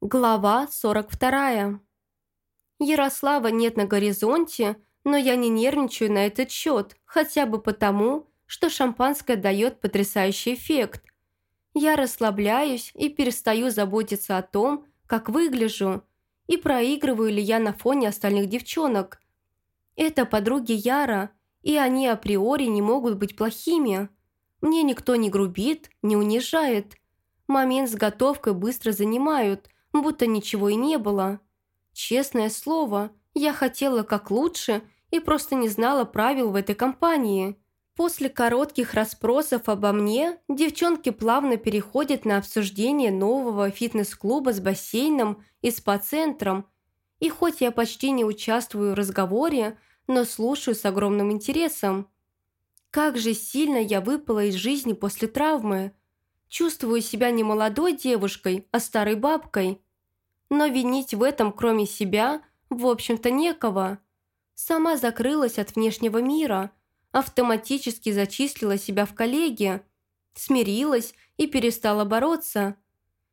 Глава 42. Ярослава нет на горизонте, но я не нервничаю на этот счет, хотя бы потому, что шампанское дает потрясающий эффект. Я расслабляюсь и перестаю заботиться о том, как выгляжу, и проигрываю ли я на фоне остальных девчонок. Это подруги Яра, и они априори не могут быть плохими. Мне никто не грубит, не унижает. Момент с готовкой быстро занимают – будто ничего и не было. Честное слово, я хотела как лучше и просто не знала правил в этой компании. После коротких расспросов обо мне девчонки плавно переходят на обсуждение нового фитнес-клуба с бассейном и спа-центром. И хоть я почти не участвую в разговоре, но слушаю с огромным интересом. Как же сильно я выпала из жизни после травмы. Чувствую себя не молодой девушкой, а старой бабкой. Но винить в этом, кроме себя, в общем-то некого. Сама закрылась от внешнего мира, автоматически зачислила себя в коллеги, смирилась и перестала бороться.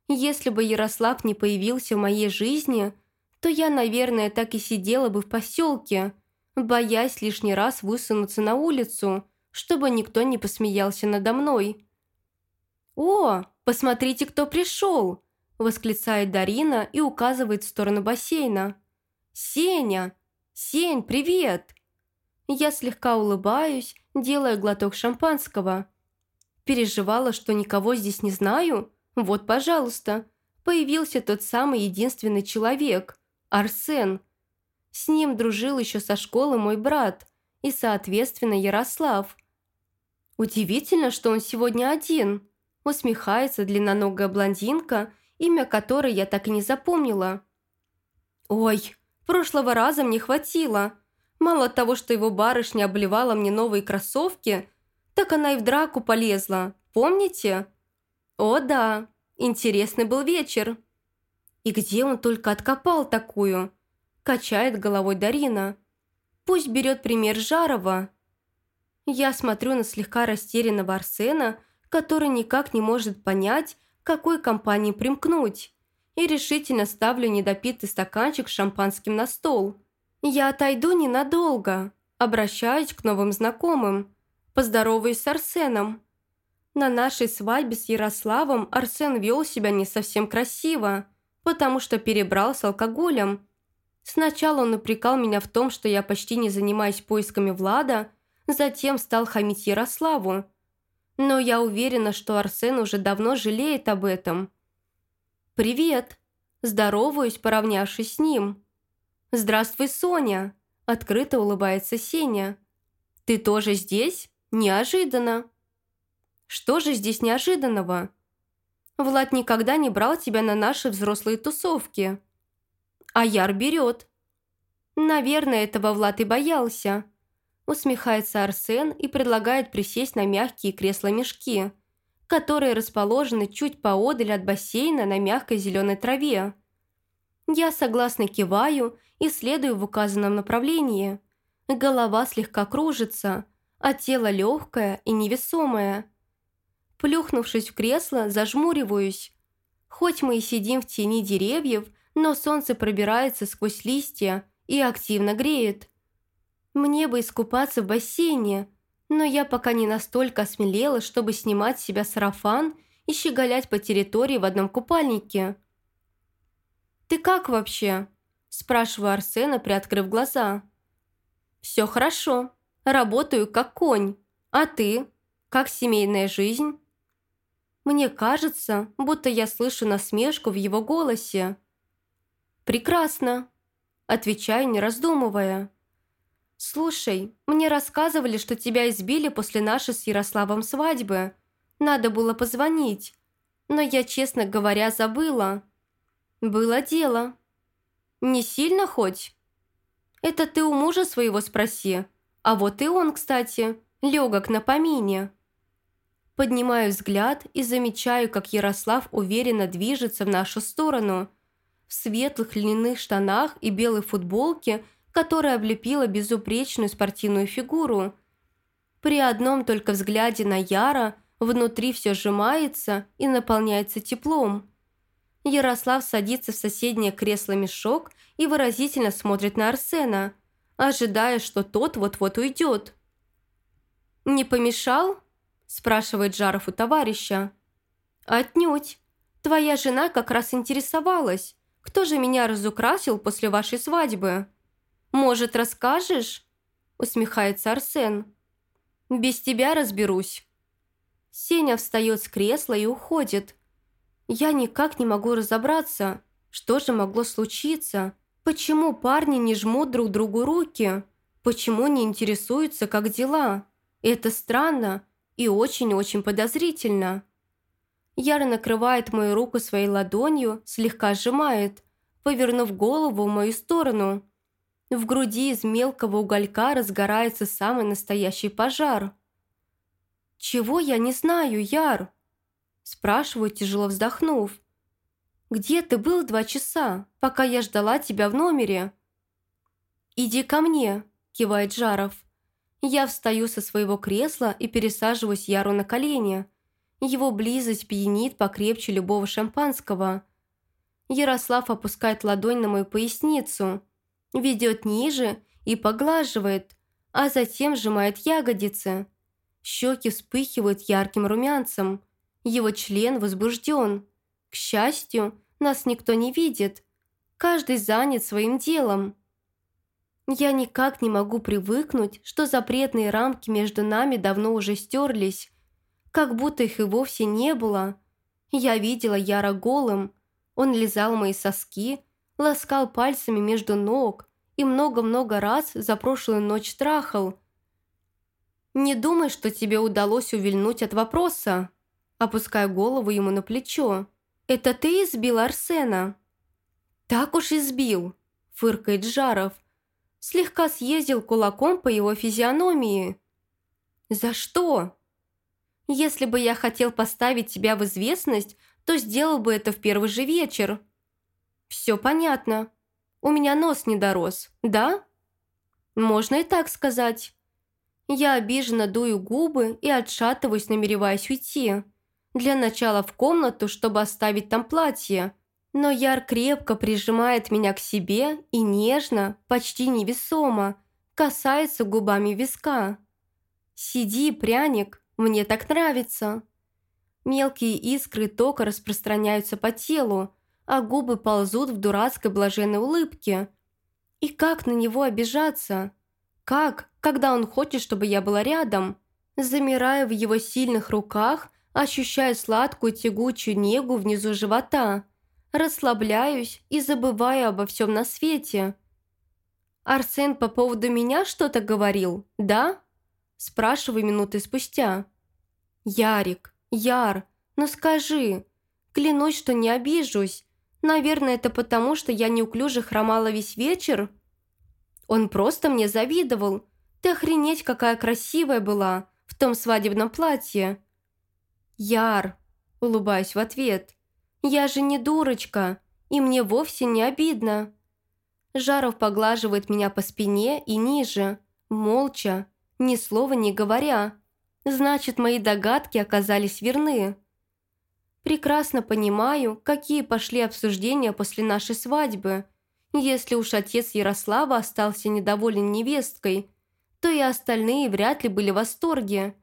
Если бы Ярослав не появился в моей жизни, то я, наверное, так и сидела бы в поселке, боясь лишний раз высунуться на улицу, чтобы никто не посмеялся надо мной. «О, посмотрите, кто пришел!» восклицает Дарина и указывает в сторону бассейна. «Сеня! Сень, привет!» Я слегка улыбаюсь, делая глоток шампанского. Переживала, что никого здесь не знаю? Вот, пожалуйста. Появился тот самый единственный человек – Арсен. С ним дружил еще со школы мой брат и, соответственно, Ярослав. Удивительно, что он сегодня один. Усмехается длинноногая блондинка – имя которой я так и не запомнила. «Ой, прошлого раза мне хватило. Мало того, что его барышня обливала мне новые кроссовки, так она и в драку полезла, помните?» «О да, интересный был вечер». «И где он только откопал такую?» Качает головой Дарина. «Пусть берет пример Жарова». Я смотрю на слегка растерянного Арсена, который никак не может понять, какой компании примкнуть, и решительно ставлю недопитый стаканчик с шампанским на стол. Я отойду ненадолго, обращаюсь к новым знакомым, поздороваюсь с Арсеном. На нашей свадьбе с Ярославом Арсен вел себя не совсем красиво, потому что перебрал с алкоголем. Сначала он упрекал меня в том, что я почти не занимаюсь поисками Влада, затем стал хамить Ярославу, но я уверена, что Арсен уже давно жалеет об этом. «Привет!» Здороваюсь, поравнявшись с ним. «Здравствуй, Соня!» Открыто улыбается Сеня. «Ты тоже здесь? Неожиданно!» «Что же здесь неожиданного?» «Влад никогда не брал тебя на наши взрослые тусовки». «А Яр берет». «Наверное, этого Влад и боялся. Усмехается Арсен и предлагает присесть на мягкие кресла-мешки, которые расположены чуть поодаль от бассейна на мягкой зеленой траве. Я согласно киваю и следую в указанном направлении. Голова слегка кружится, а тело легкое и невесомое. Плюхнувшись в кресло, зажмуриваюсь. Хоть мы и сидим в тени деревьев, но солнце пробирается сквозь листья и активно греет. Мне бы искупаться в бассейне, но я пока не настолько осмелела, чтобы снимать с себя сарафан и щеголять по территории в одном купальнике. «Ты как вообще?» – спрашиваю Арсена, приоткрыв глаза. «Все хорошо. Работаю как конь. А ты? Как семейная жизнь?» Мне кажется, будто я слышу насмешку в его голосе. «Прекрасно», – отвечаю, не раздумывая. «Слушай, мне рассказывали, что тебя избили после нашей с Ярославом свадьбы. Надо было позвонить. Но я, честно говоря, забыла. Было дело. Не сильно хоть? Это ты у мужа своего спроси. А вот и он, кстати, легок на помине». Поднимаю взгляд и замечаю, как Ярослав уверенно движется в нашу сторону. В светлых льняных штанах и белой футболке – которая облепила безупречную спортивную фигуру. При одном только взгляде на Яра внутри все сжимается и наполняется теплом. Ярослав садится в соседнее кресло-мешок и выразительно смотрит на Арсена, ожидая, что тот вот-вот уйдет. «Не помешал?» – спрашивает Жаров у товарища. «Отнюдь. Твоя жена как раз интересовалась, кто же меня разукрасил после вашей свадьбы. Может, расскажешь?» – усмехается Арсен. «Без тебя разберусь». Сеня встает с кресла и уходит. Я никак не могу разобраться, что же могло случиться, почему парни не жмут друг другу руки, почему не интересуются, как дела. Это странно и очень-очень подозрительно. Яра накрывает мою руку своей ладонью, слегка сжимает, повернув голову в мою сторону. В груди из мелкого уголька разгорается самый настоящий пожар. «Чего я не знаю, Яр?» Спрашиваю, тяжело вздохнув. «Где ты был два часа, пока я ждала тебя в номере?» «Иди ко мне», – кивает Жаров. Я встаю со своего кресла и пересаживаюсь Яру на колени. Его близость пьянит покрепче любого шампанского. Ярослав опускает ладонь на мою поясницу, ведет ниже и поглаживает, а затем сжимает ягодицы. Щеки вспыхивают ярким румянцем. Его член возбужден. К счастью, нас никто не видит. Каждый занят своим делом. Я никак не могу привыкнуть, что запретные рамки между нами давно уже стерлись, как будто их и вовсе не было. Я видела Яра голым. Он лизал мои соски, ласкал пальцами между ног и много-много раз за прошлую ночь трахал. «Не думай, что тебе удалось увильнуть от вопроса», опуская голову ему на плечо. «Это ты избил Арсена?» «Так уж избил», – фыркает Жаров. Слегка съездил кулаком по его физиономии. «За что?» «Если бы я хотел поставить тебя в известность, то сделал бы это в первый же вечер». «Все понятно. У меня нос не дорос, да?» «Можно и так сказать». Я обиженно дую губы и отшатываюсь, намереваясь уйти. Для начала в комнату, чтобы оставить там платье. Но Яр крепко прижимает меня к себе и нежно, почти невесомо, касается губами виска. «Сиди, пряник, мне так нравится». Мелкие искры тока распространяются по телу, а губы ползут в дурацкой блаженной улыбке. И как на него обижаться? Как, когда он хочет, чтобы я была рядом? Замирая в его сильных руках ощущая сладкую тягучую негу внизу живота, расслабляюсь и забываю обо всем на свете. «Арсен по поводу меня что-то говорил, да?» Спрашиваю минуты спустя. «Ярик, Яр, ну скажи, клянусь, что не обижусь. Наверное, это потому, что я неуклюже хромала весь вечер?» Он просто мне завидовал. Ты охренеть, какая красивая была в том свадебном платье. «Яр!» – улыбаюсь в ответ. «Я же не дурочка, и мне вовсе не обидно». Жаров поглаживает меня по спине и ниже, молча, ни слова не говоря. Значит, мои догадки оказались верны. Прекрасно понимаю, какие пошли обсуждения после нашей свадьбы. Если уж отец Ярослава остался недоволен невесткой, то и остальные вряд ли были в восторге.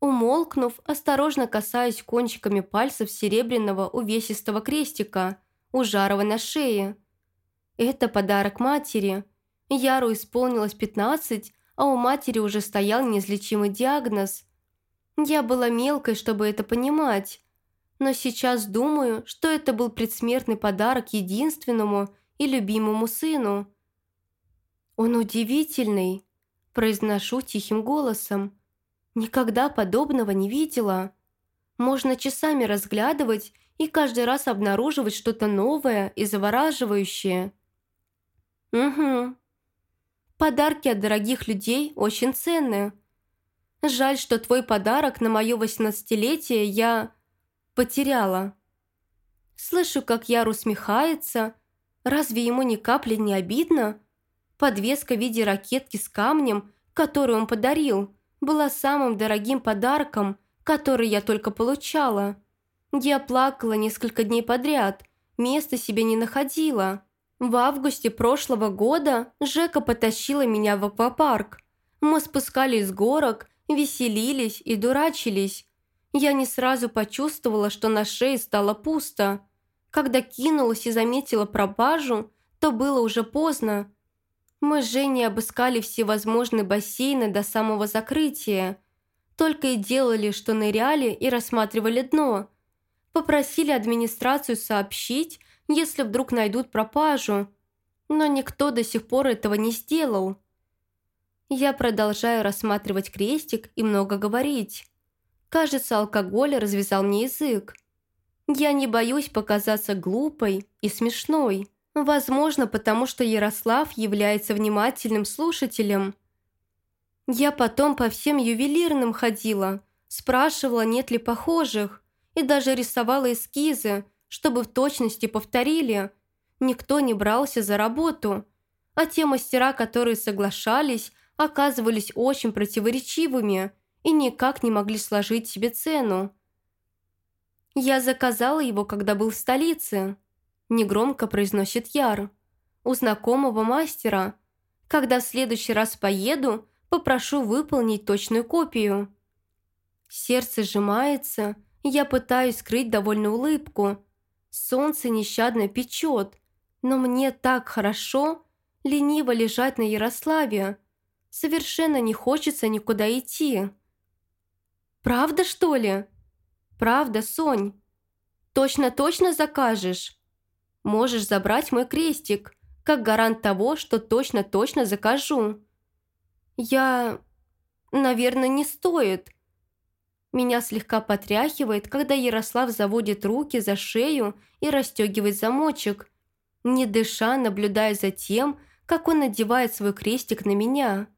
Умолкнув, осторожно касаясь кончиками пальцев серебряного увесистого крестика у Жарова на шее. Это подарок матери. Яру исполнилось пятнадцать, а у матери уже стоял неизлечимый диагноз. Я была мелкой, чтобы это понимать, но сейчас думаю, что это был предсмертный подарок единственному и любимому сыну. «Он удивительный», – произношу тихим голосом. Никогда подобного не видела. Можно часами разглядывать и каждый раз обнаруживать что-то новое и завораживающее. Угу. Подарки от дорогих людей очень ценные. Жаль, что твой подарок на мое восемнадцатилетие я потеряла. Слышу, как Яр усмехается. Разве ему ни капли не обидно? Подвеска в виде ракетки с камнем, которую он подарил – была самым дорогим подарком, который я только получала. Я плакала несколько дней подряд, места себе не находила. В августе прошлого года Жека потащила меня в аквапарк. Мы спускались с горок, веселились и дурачились. Я не сразу почувствовала, что на шее стало пусто. Когда кинулась и заметила пропажу, то было уже поздно. Мы с Женей обыскали всевозможные бассейны до самого закрытия. Только и делали, что ныряли и рассматривали дно. Попросили администрацию сообщить, если вдруг найдут пропажу. Но никто до сих пор этого не сделал. Я продолжаю рассматривать крестик и много говорить. Кажется, алкоголь развязал мне язык. Я не боюсь показаться глупой и смешной. Возможно, потому что Ярослав является внимательным слушателем. Я потом по всем ювелирным ходила, спрашивала, нет ли похожих, и даже рисовала эскизы, чтобы в точности повторили. Никто не брался за работу, а те мастера, которые соглашались, оказывались очень противоречивыми и никак не могли сложить себе цену. «Я заказала его, когда был в столице», – негромко произносит Яр. «У знакомого мастера. Когда в следующий раз поеду, попрошу выполнить точную копию». Сердце сжимается, я пытаюсь скрыть довольную улыбку. Солнце нещадно печет, но мне так хорошо лениво лежать на Ярославе. Совершенно не хочется никуда идти. «Правда, что ли?» «Правда, Сонь. Точно-точно закажешь?» «Можешь забрать мой крестик, как гарант того, что точно-точно закажу». «Я... наверное, не стоит». Меня слегка потряхивает, когда Ярослав заводит руки за шею и расстегивает замочек, не дыша, наблюдая за тем, как он надевает свой крестик на меня.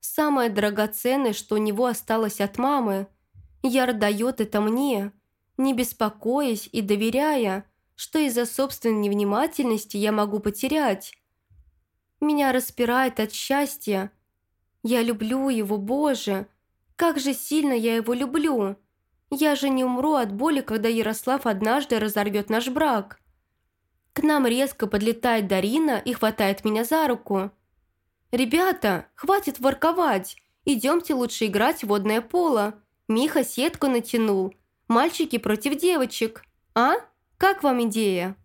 Самое драгоценное, что у него осталось от мамы. Яр дает это мне, не беспокоясь и доверяя, что из-за собственной невнимательности я могу потерять. Меня распирает от счастья. Я люблю его, Боже. Как же сильно я его люблю. Я же не умру от боли, когда Ярослав однажды разорвет наш брак. К нам резко подлетает Дарина и хватает меня за руку. «Ребята, хватит ворковать. Идемте лучше играть в водное поло. Миха сетку натянул. Мальчики против девочек. А? Как вам идея?»